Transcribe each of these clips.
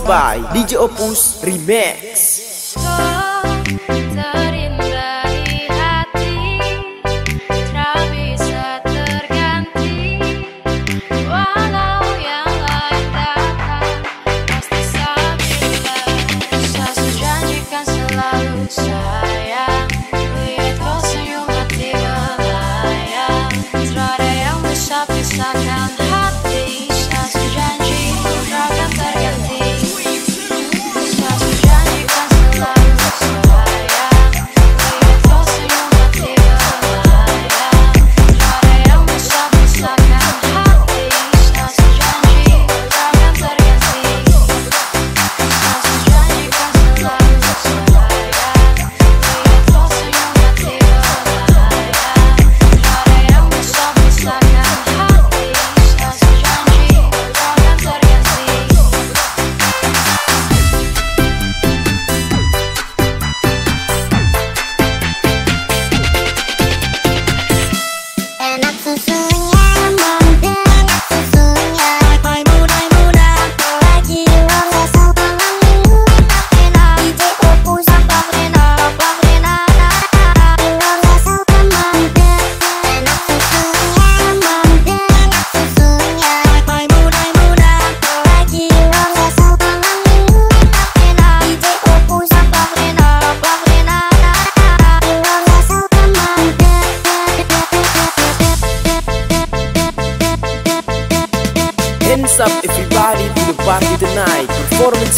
by DJ Opus Remix.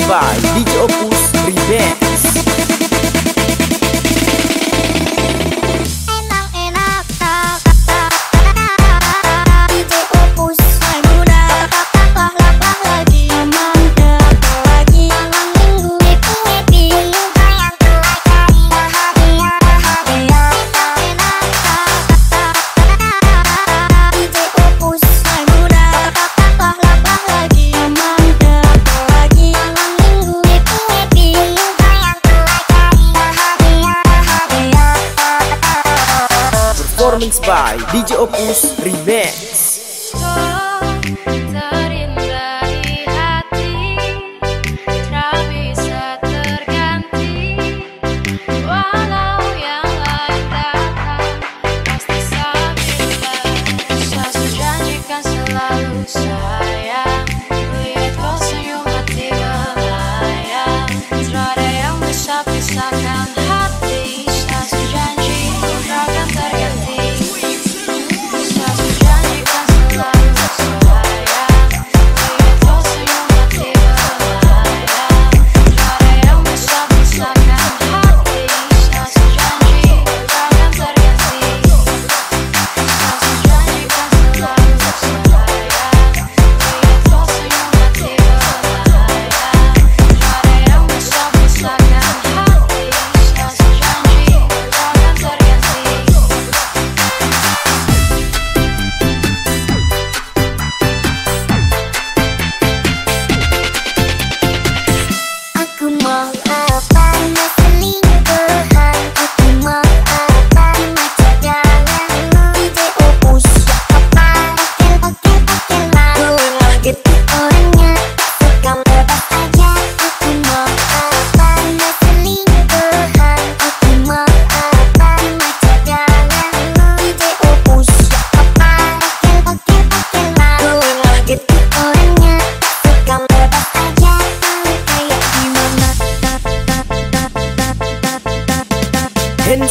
by DJ Opus by DJ Opus Remix.